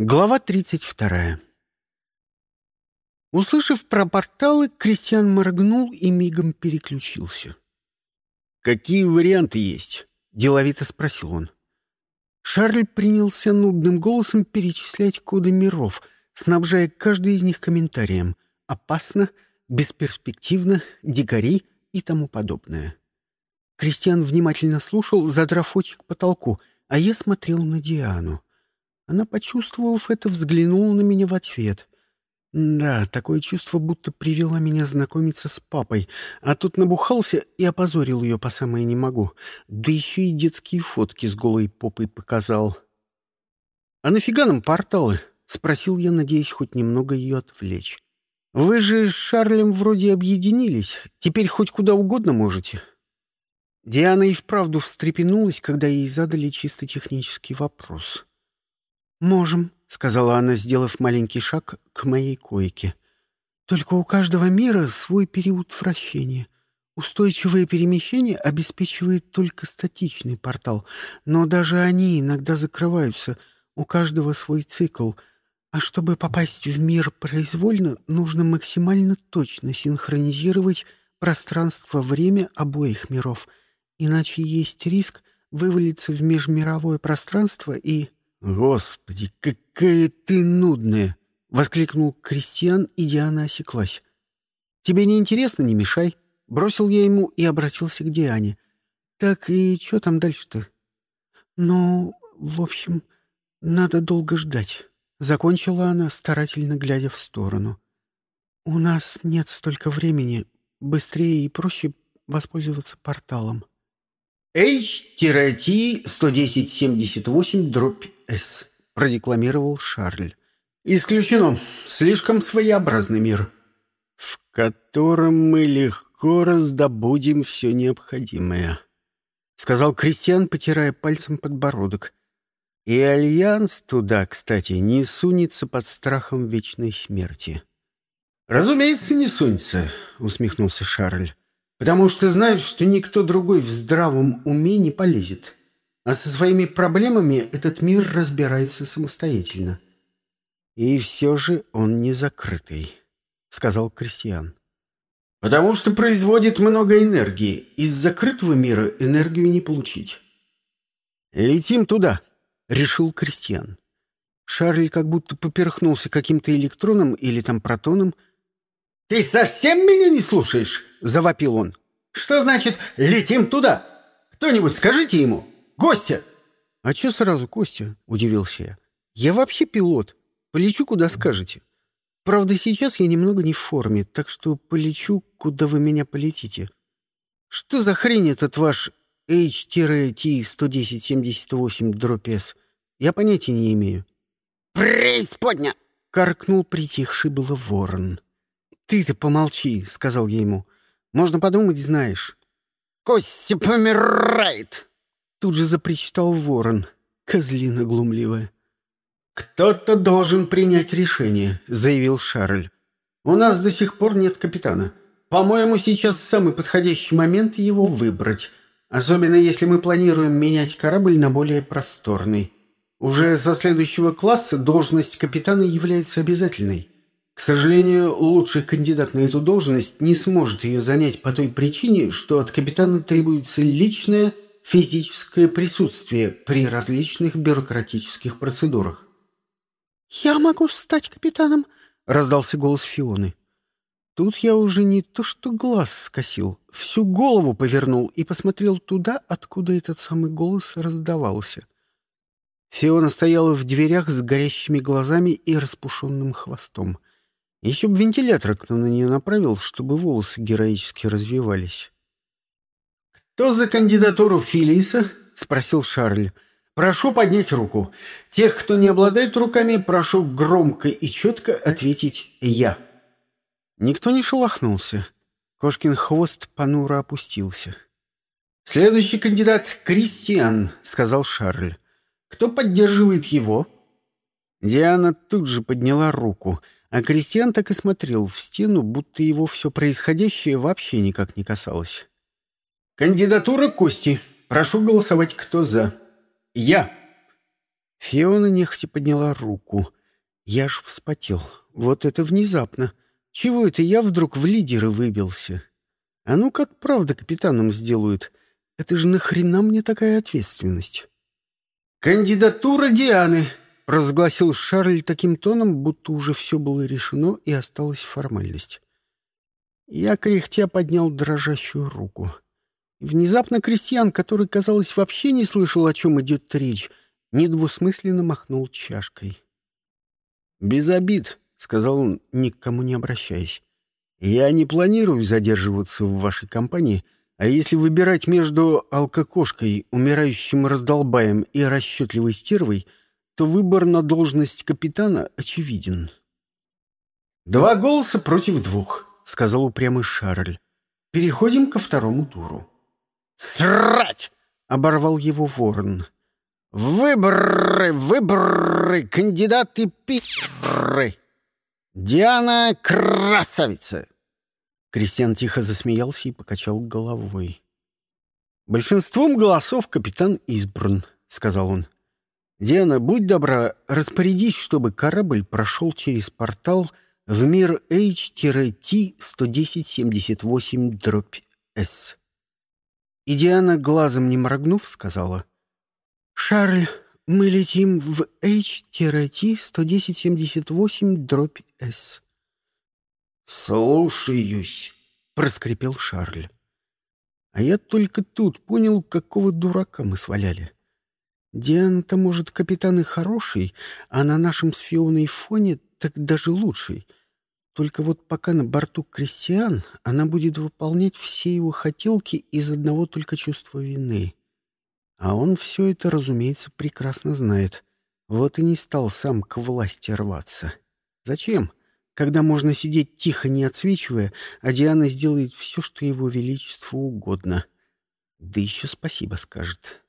Глава 32. Услышав про порталы, Кристиан моргнул и мигом переключился. «Какие варианты есть?» — деловито спросил он. Шарль принялся нудным голосом перечислять коды миров, снабжая каждый из них комментарием «опасно», «бесперспективно», «дикари» и тому подобное. Кристиан внимательно слушал, задрав очи к потолку, а я смотрел на Диану. Она, почувствовав это, взглянула на меня в ответ. Да, такое чувство, будто привела меня знакомиться с папой, а тут набухался и опозорил ее по самое не могу. Да еще и детские фотки с голой попой показал. «А нафига нам порталы?» — спросил я, надеясь хоть немного ее отвлечь. «Вы же с Шарлем вроде объединились. Теперь хоть куда угодно можете». Диана и вправду встрепенулась, когда ей задали чисто технический вопрос. «Можем», — сказала она, сделав маленький шаг к моей койке. «Только у каждого мира свой период вращения. Устойчивое перемещение обеспечивает только статичный портал, но даже они иногда закрываются, у каждого свой цикл. А чтобы попасть в мир произвольно, нужно максимально точно синхронизировать пространство-время обоих миров, иначе есть риск вывалиться в межмировое пространство и... «Господи, какая ты нудная!» — воскликнул Кристиан, и Диана осеклась. «Тебе не интересно, не мешай!» — бросил я ему и обратился к Диане. «Так и что там дальше-то?» «Ну, в общем, надо долго ждать», — закончила она, старательно глядя в сторону. «У нас нет столько времени. Быстрее и проще воспользоваться порталом». H-T-11078 дробь С, продекламировал Шарль. Исключено. Слишком своеобразный мир. В котором мы легко раздобудем все необходимое, сказал Кристиан, потирая пальцем подбородок. И Альянс туда, кстати, не сунется под страхом вечной смерти. «Разумеется, не сунется», — усмехнулся Шарль потому что знают, что никто другой в здравом уме не полезет. А со своими проблемами этот мир разбирается самостоятельно. «И все же он не закрытый», — сказал Кристиан. «Потому что производит много энергии. Из закрытого мира энергию не получить». «Летим туда», — решил Кристиан. Шарль как будто поперхнулся каким-то электроном или там протоном — «Ты совсем меня не слушаешь?» — завопил он. «Что значит «летим туда»? Кто-нибудь скажите ему. Гостя!» «А чё сразу Костя?» — удивился я. «Я вообще пилот. Полечу, куда скажете. Правда, сейчас я немного не в форме, так что полечу, куда вы меня полетите. Что за хрень этот ваш H-T-11078-S? Я понятия не имею». «Преисподня!» — каркнул притихший было ворон. «Ты-то помолчи», — сказал я ему. «Можно подумать, знаешь». «Костя помирает!» Тут же запричитал ворон, козлина глумливая. «Кто-то должен принять решение», — заявил Шарль. «У нас до сих пор нет капитана. По-моему, сейчас самый подходящий момент его выбрать, особенно если мы планируем менять корабль на более просторный. Уже со следующего класса должность капитана является обязательной». К сожалению, лучший кандидат на эту должность не сможет ее занять по той причине, что от капитана требуется личное физическое присутствие при различных бюрократических процедурах. «Я могу стать капитаном?» — раздался голос Фионы. Тут я уже не то что глаз скосил, всю голову повернул и посмотрел туда, откуда этот самый голос раздавался. Фиона стояла в дверях с горящими глазами и распушенным хвостом. Еще бы вентилятор кто на нее направил, чтобы волосы героически развивались. «Кто за кандидатуру Филиса?» — спросил Шарль. «Прошу поднять руку. Тех, кто не обладает руками, прошу громко и четко ответить «я». Никто не шелохнулся. Кошкин хвост понуро опустился. «Следующий кандидат — Кристиан», — сказал Шарль. «Кто поддерживает его?» Диана тут же подняла руку — а Кристиан так и смотрел в стену, будто его все происходящее вообще никак не касалось. «Кандидатура Кости. Прошу голосовать, кто за». «Я». Фиона нехотя подняла руку. Я ж вспотел. Вот это внезапно. Чего это я вдруг в лидеры выбился? А ну как правда капитаном сделают? Это же нахрена мне такая ответственность? «Кандидатура Дианы!» — провозгласил Шарль таким тоном, будто уже все было решено и осталась формальность. Я кряхтя поднял дрожащую руку. Внезапно крестьян, который, казалось, вообще не слышал, о чем идет речь, недвусмысленно махнул чашкой. «Без обид», — сказал он, ни к кому не обращаясь. «Я не планирую задерживаться в вашей компании, а если выбирать между алкокошкой, умирающим раздолбаем и расчетливой стервой, то выбор на должность капитана очевиден». «Два голоса против двух», — сказал упрямый Шарль. «Переходим ко второму туру». «Срать!» — оборвал его ворон. Выборы, выборы, кандидаты пиры. Диана красавица. Кристиан тихо засмеялся и покачал головой. «Большинством голосов капитан избран», — сказал он. «Диана, будь добра, распорядись, чтобы корабль прошел через портал в мир H-T-11078-S». И Диана, глазом не моргнув, сказала — «Шарль, мы летим в H-T-11078-S». «Слушаюсь», — проскрипел Шарль. А я только тут понял, какого дурака мы сваляли. Диана-то, может, капитан и хороший, а на нашем с Фионой фоне так даже лучший. Только вот пока на борту крестьян, она будет выполнять все его хотелки из одного только чувства вины. А он все это, разумеется, прекрасно знает. Вот и не стал сам к власти рваться. Зачем? Когда можно сидеть тихо, не отсвечивая, а Диана сделает все, что его величеству угодно. Да еще спасибо скажет.